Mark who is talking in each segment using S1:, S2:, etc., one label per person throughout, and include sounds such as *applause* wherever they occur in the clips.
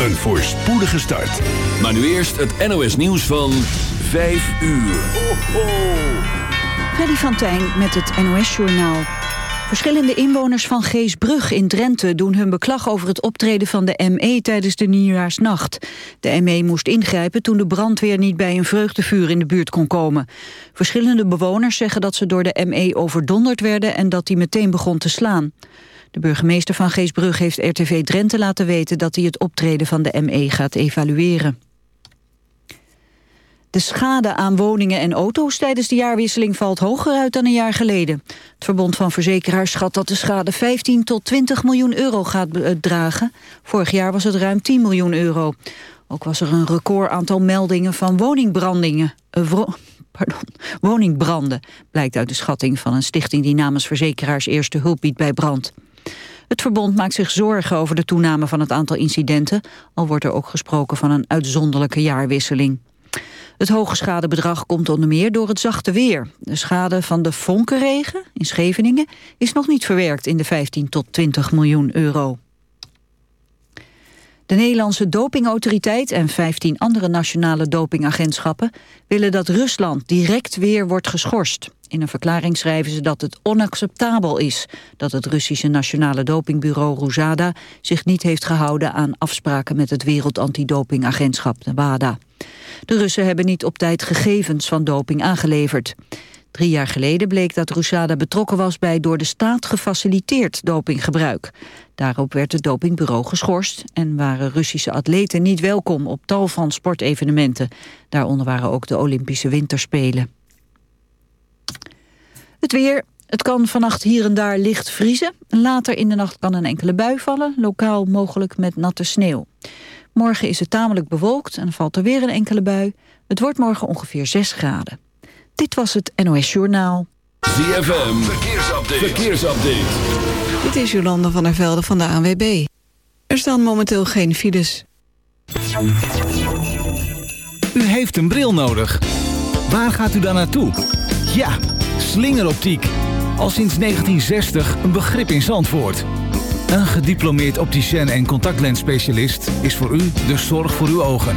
S1: Een voorspoedige start.
S2: Maar nu eerst het NOS nieuws van 5 uur. Ho, ho.
S3: Freddy van Tijn met het NOS Journaal. Verschillende inwoners van Geesbrug in Drenthe doen hun beklag over het optreden van de ME tijdens de nieuwjaarsnacht. De ME moest ingrijpen toen de brandweer niet bij een vreugdevuur in de buurt kon komen. Verschillende bewoners zeggen dat ze door de ME overdonderd werden en dat die meteen begon te slaan. De burgemeester van Geesbrug heeft RTV Drenthe laten weten dat hij het optreden van de ME gaat evalueren. De schade aan woningen en auto's tijdens de jaarwisseling valt hoger uit dan een jaar geleden. Het Verbond van Verzekeraars schat dat de schade 15 tot 20 miljoen euro gaat dragen. Vorig jaar was het ruim 10 miljoen euro. Ook was er een record aantal meldingen van woningbrandingen. Uh, *laughs* pardon, woningbranden, blijkt uit de schatting van een stichting die namens verzekeraars eerste hulp biedt bij brand. Het verbond maakt zich zorgen over de toename van het aantal incidenten, al wordt er ook gesproken van een uitzonderlijke jaarwisseling. Het hoge schadebedrag komt onder meer door het zachte weer. De schade van de vonkenregen in Scheveningen is nog niet verwerkt in de 15 tot 20 miljoen euro. De Nederlandse dopingautoriteit en 15 andere nationale dopingagentschappen willen dat Rusland direct weer wordt geschorst. In een verklaring schrijven ze dat het onacceptabel is dat het Russische nationale dopingbureau Ruzada zich niet heeft gehouden aan afspraken met het Wereld Antidopingagentschap, de WADA. De Russen hebben niet op tijd gegevens van doping aangeleverd. Drie jaar geleden bleek dat Rusada betrokken was bij door de staat gefaciliteerd dopinggebruik. Daarop werd het dopingbureau geschorst en waren Russische atleten niet welkom op tal van sportevenementen. Daaronder waren ook de Olympische Winterspelen. Het weer. Het kan vannacht hier en daar licht vriezen. Later in de nacht kan een enkele bui vallen, lokaal mogelijk met natte sneeuw. Morgen is het tamelijk bewolkt en valt er weer een enkele bui. Het wordt morgen ongeveer 6 graden. Dit was het NOS Journaal.
S2: ZFM, verkeersupdate. verkeersupdate.
S3: Dit is Jolanda van der Velde van de ANWB. Er staan momenteel geen files.
S4: U heeft een bril nodig. Waar gaat u dan naartoe? Ja, slingeroptiek. Al sinds 1960 een begrip in Zandvoort. Een gediplomeerd opticien en contactlensspecialist is voor u de zorg voor uw ogen.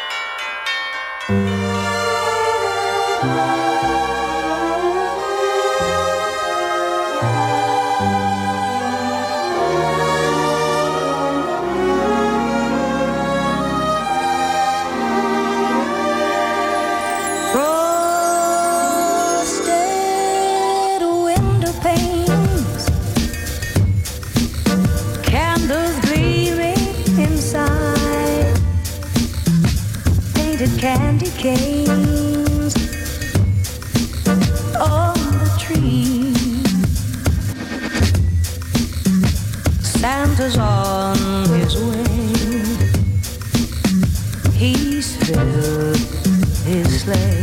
S5: chains on the tree. Santa's on his way. He's filled
S6: his sleigh.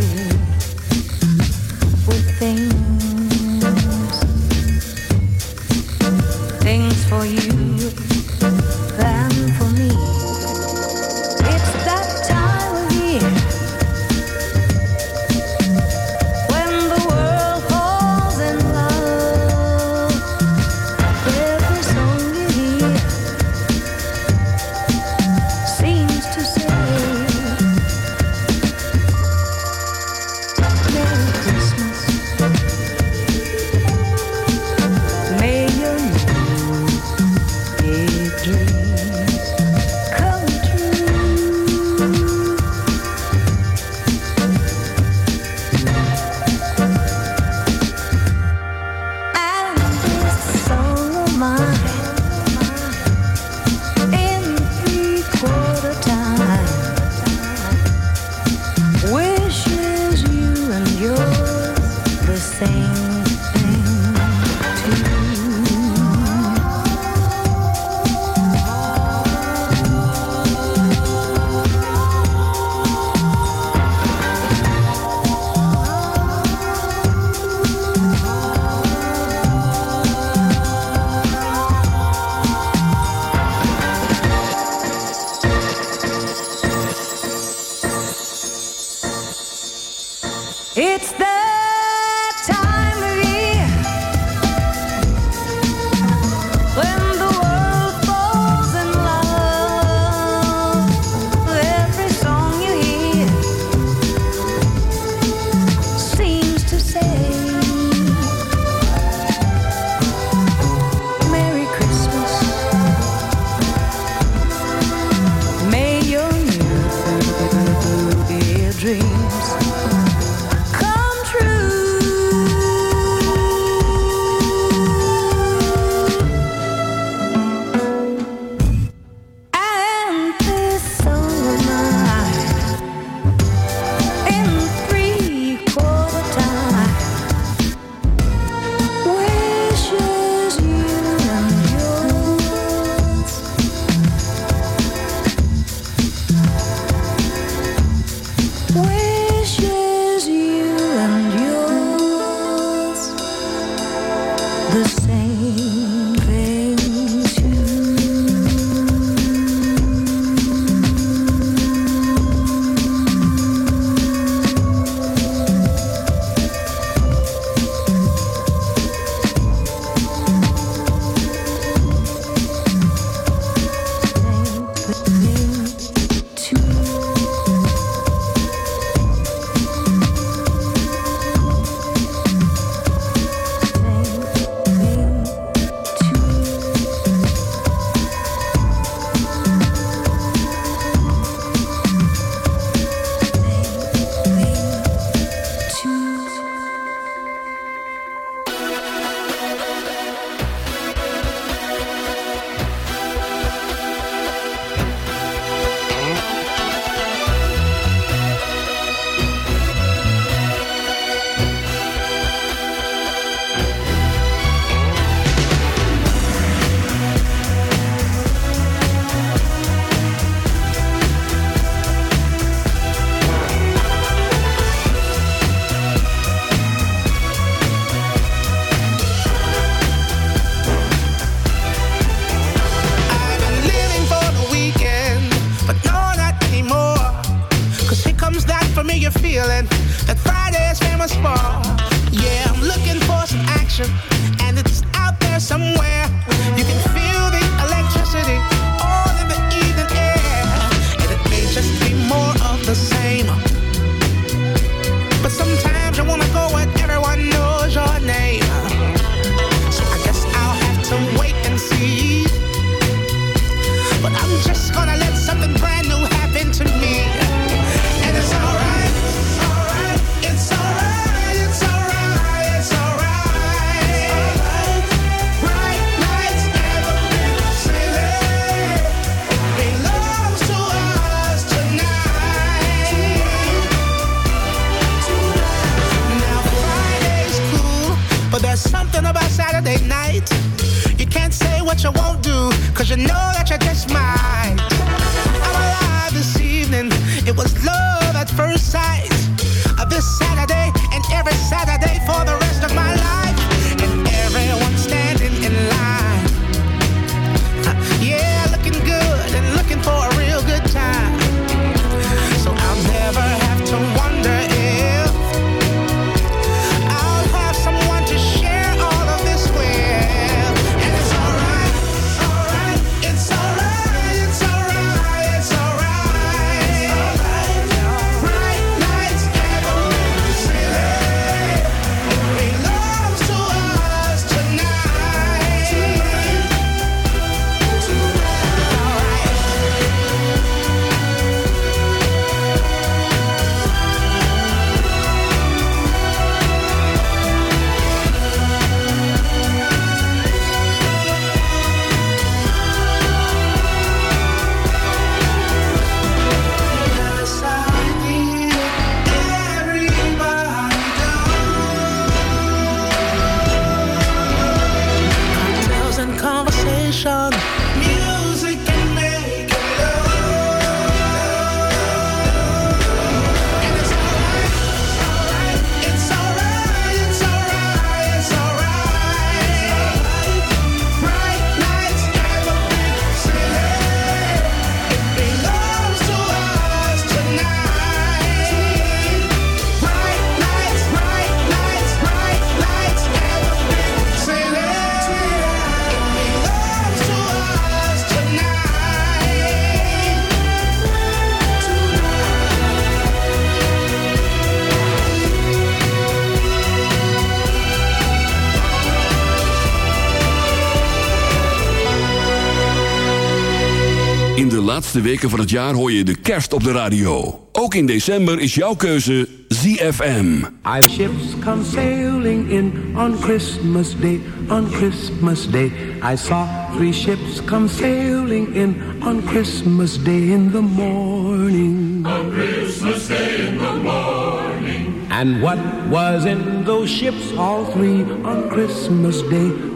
S6: Laatste weken van het jaar hoor je de kerst op de radio. Ook in december is jouw keuze ZFM.
S7: I ships come sailing in on Christmas Day, on Christmas Day. I saw three ships come sailing in on Christmas Day in the morning. On Christmas Day in the morning. And what was in those ships, all three, on Christmas Day,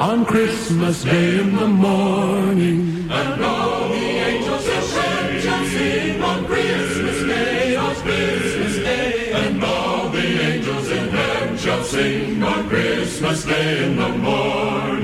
S7: on Christmas Day in the morning. And all the angels shall sing on Christmas Day, on Christmas Day. And all the angels in heaven shall sing on Christmas Day in the morning.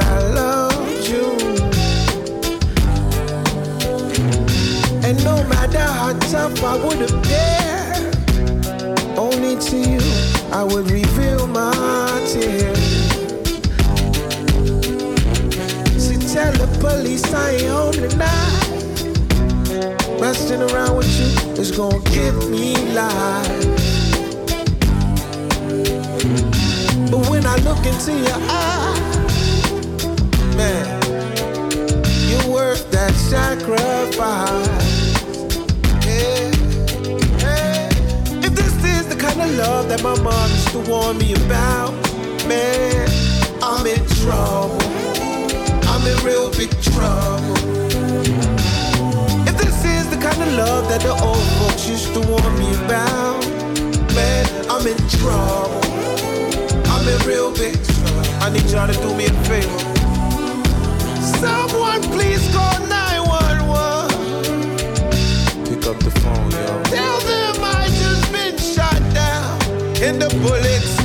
S5: I
S8: loved you. And no matter how tough I would appear, only to you I would reveal my tears. So tell the police I ain't home tonight. Messing around with you is gonna give me life. But when I look into your eyes, worth that sacrifice. Yeah. yeah. If this is the kind of love that my mom used to warn me about, man, I'm in trouble. I'm in real big trouble. If this is the kind of love that the old folks used to warn me about, man, I'm in trouble. I'm in real big trouble. I need y'all to do me a favor. Someone please call 911. Pick up the phone, yo. Tell them I just been shot down. And the bullets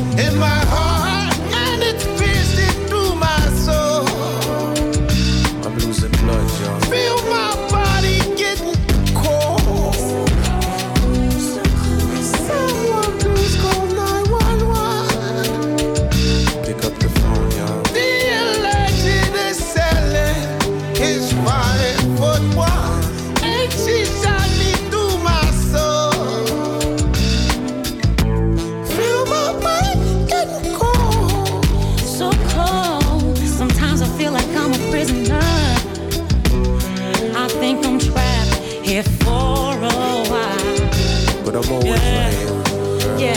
S8: But I'm always
S9: Yeah.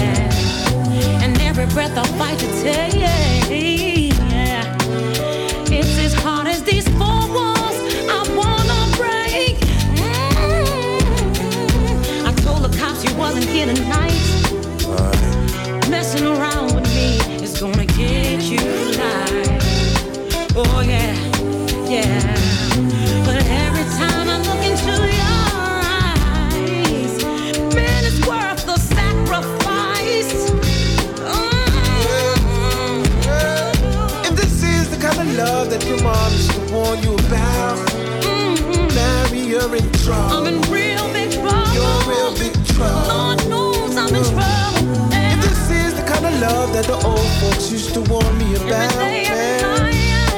S9: Yeah. And every breath I fight to take. Yeah. It's as hard as these four walls I wanna break. Mm. I told the cops you wasn't here tonight. Messing around with me is gonna get you live. Oh yeah, yeah.
S8: That the old folks used to warn me about,
S9: day, every night.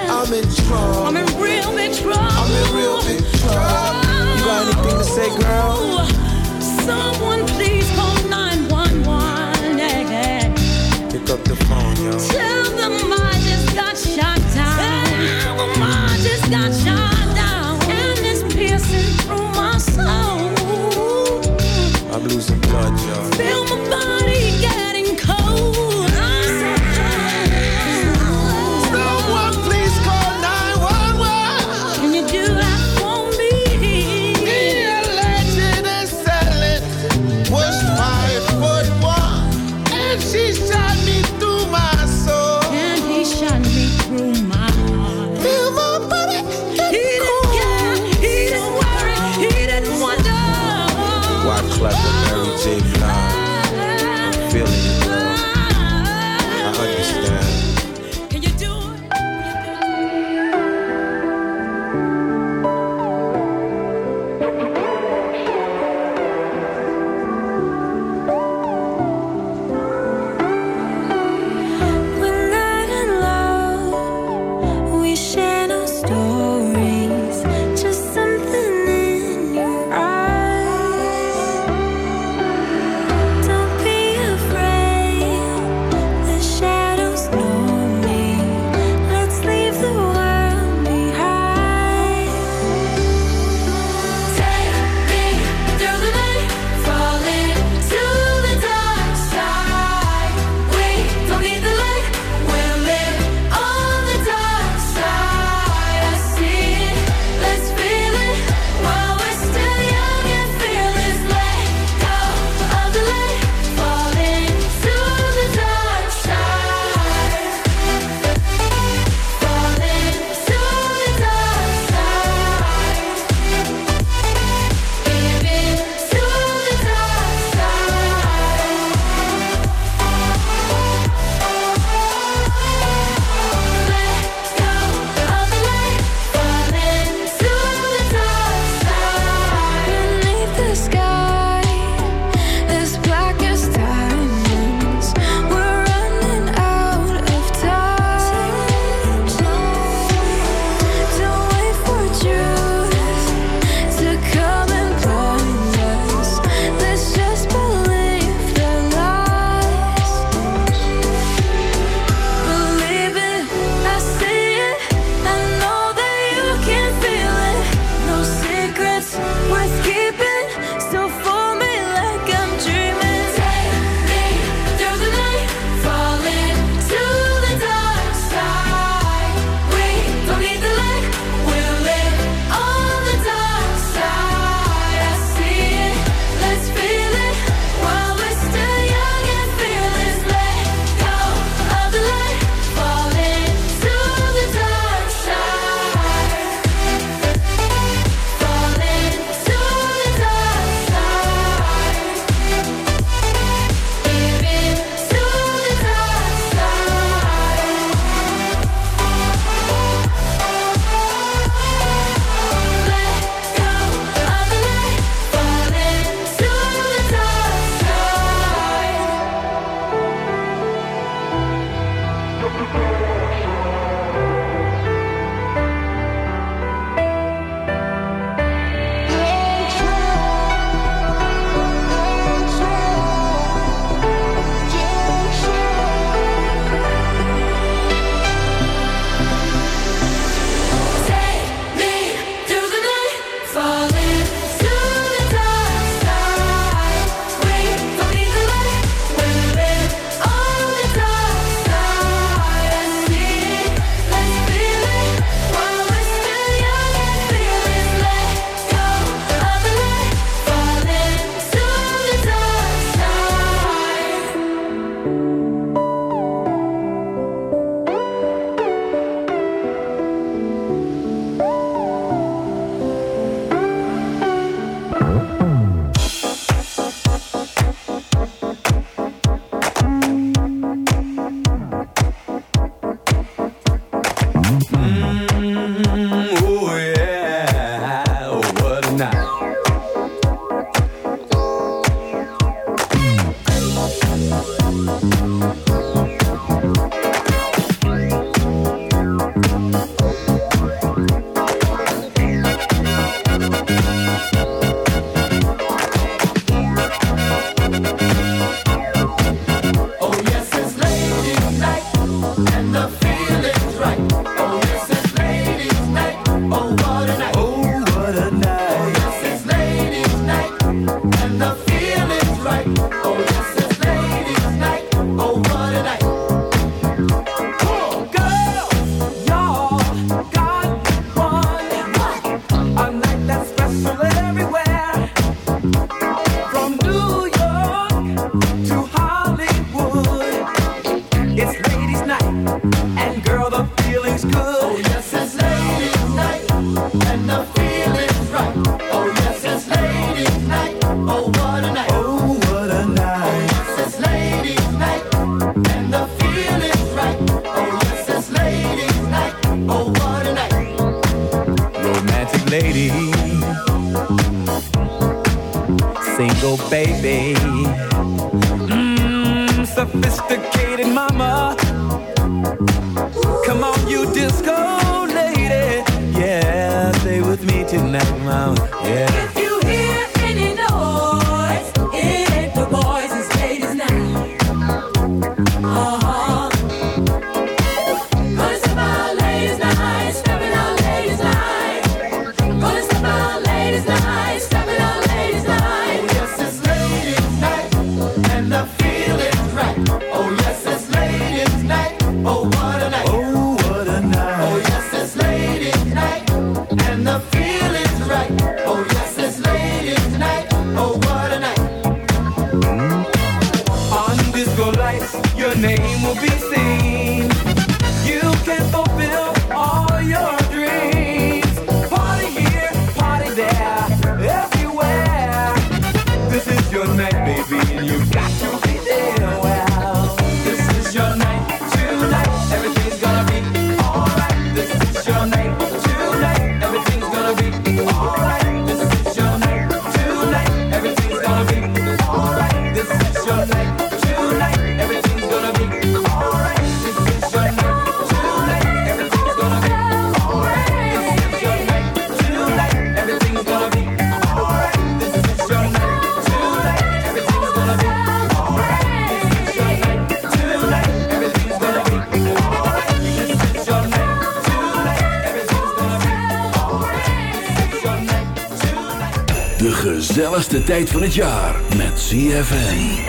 S8: I'm in trouble.
S9: I'm in real big trouble.
S8: I'm in real big trouble. You got anything to say, girl?
S9: Someone please call 911. Yeah, yeah.
S8: Pick up the phone, yo.
S9: Tell them I just got shot down. Tell them I just got shot
S2: Mmm, tijd van het jaar met. ZFM.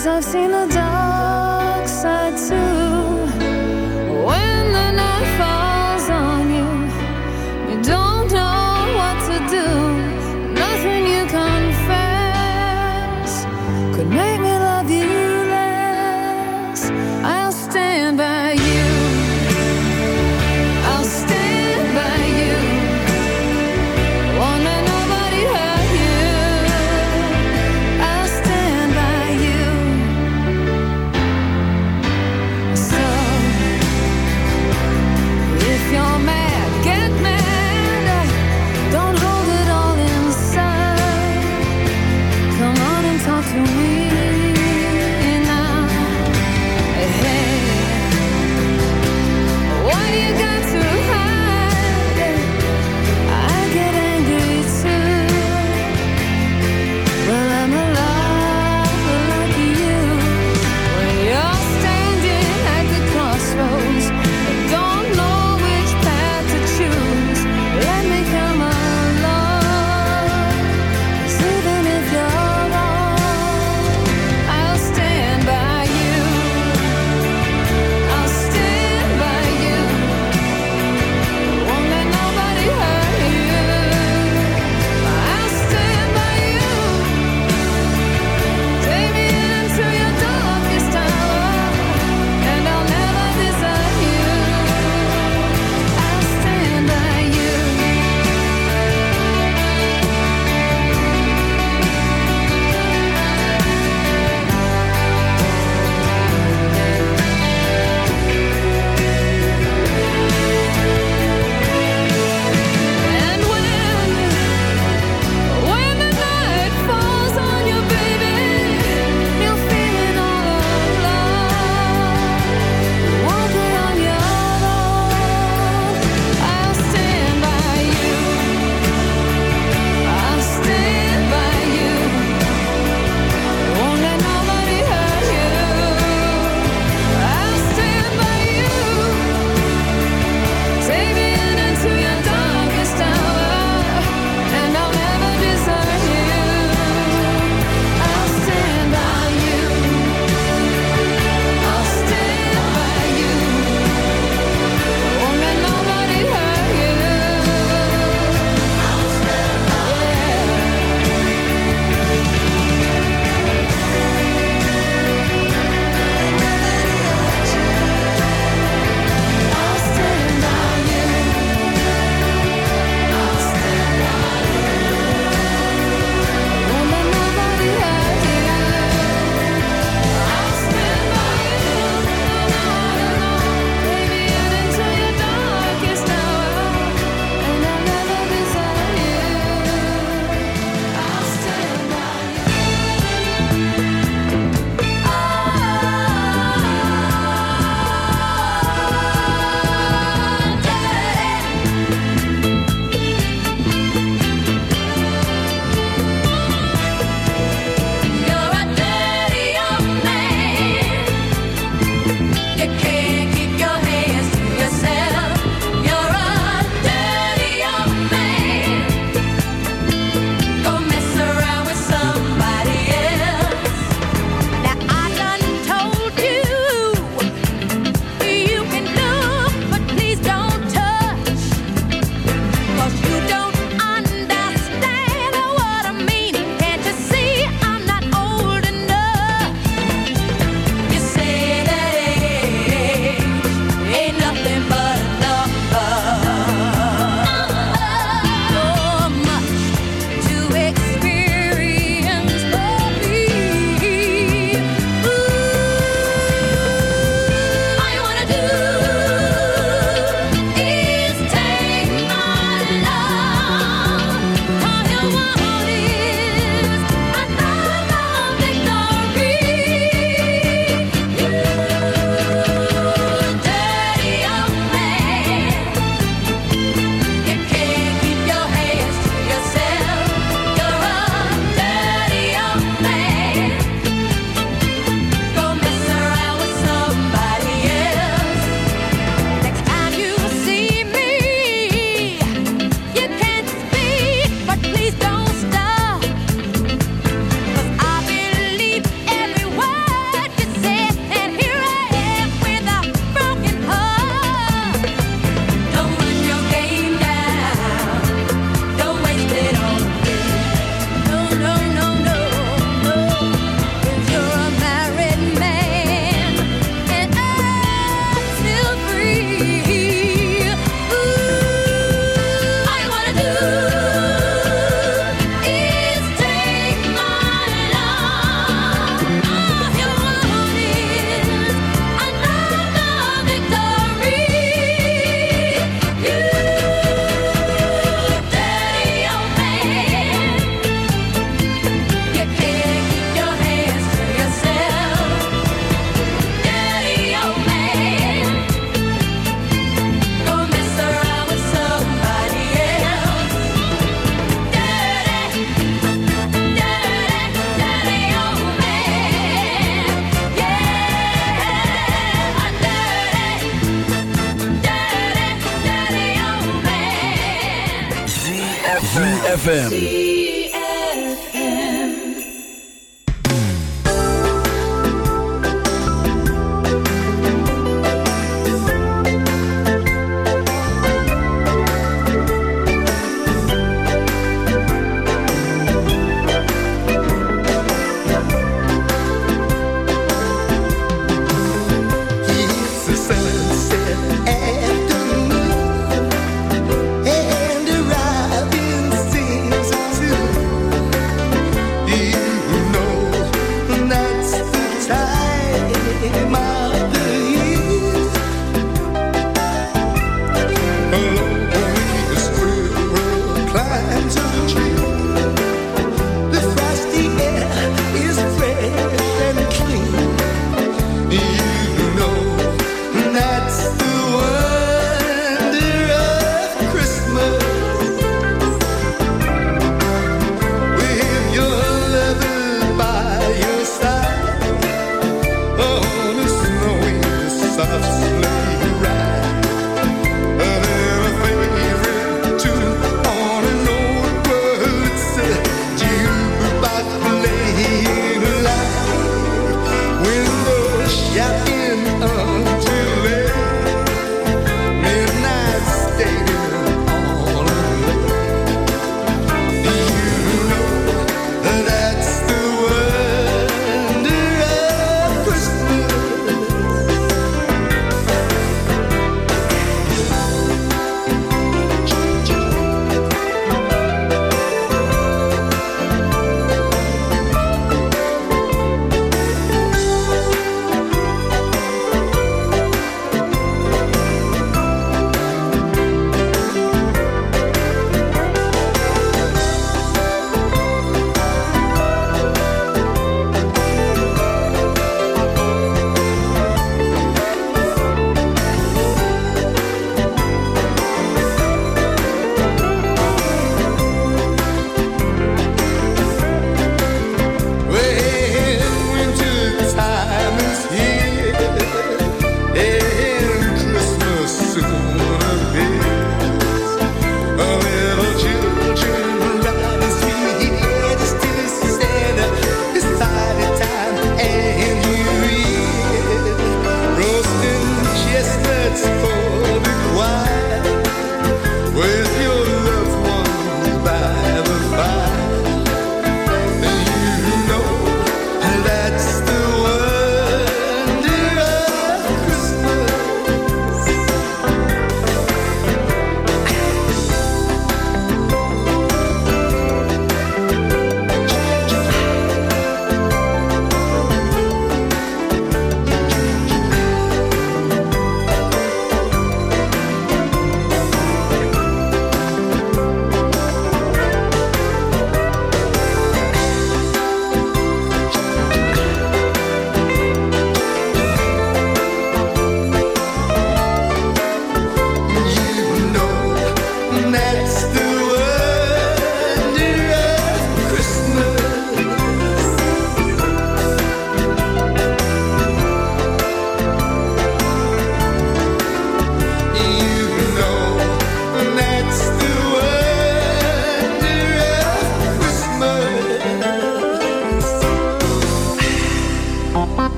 S10: Cause I've seen the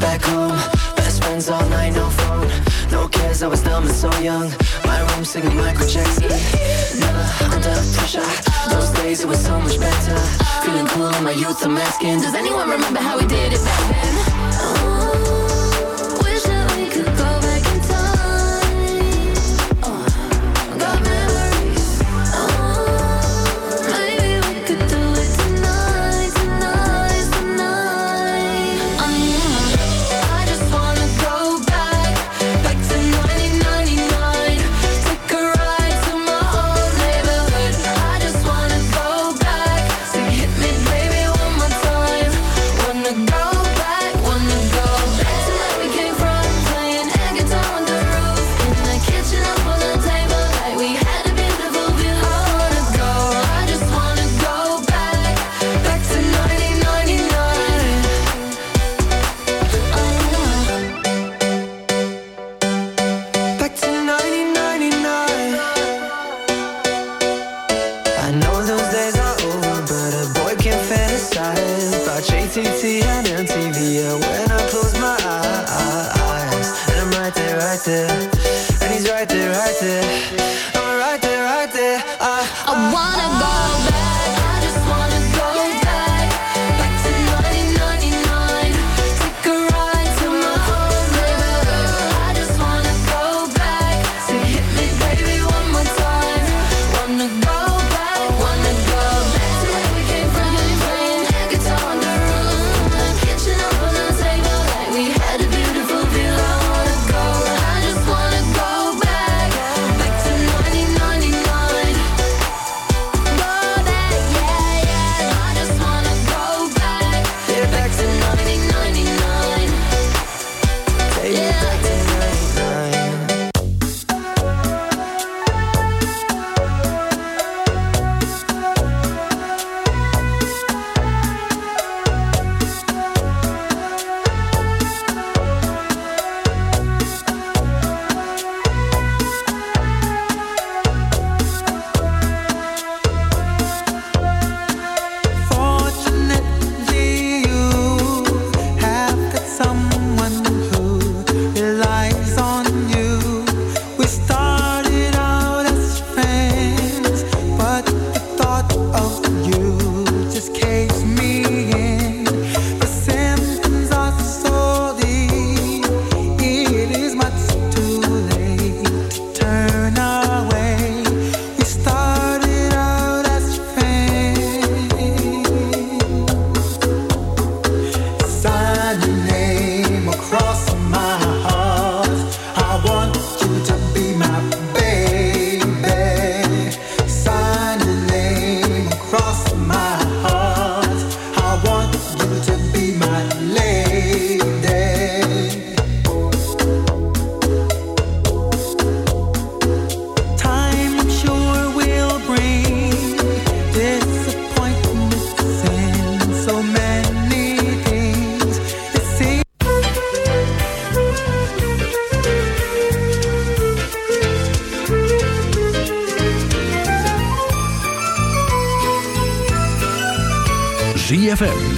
S9: back home.
S11: Best friends all night, no phone. No cares, I
S10: was dumb and so young. My room singing Michael Jackson. Never under pressure. Those days it was so much better. Feeling cool in my youth, I'm asking Does anyone remember how we did it back then?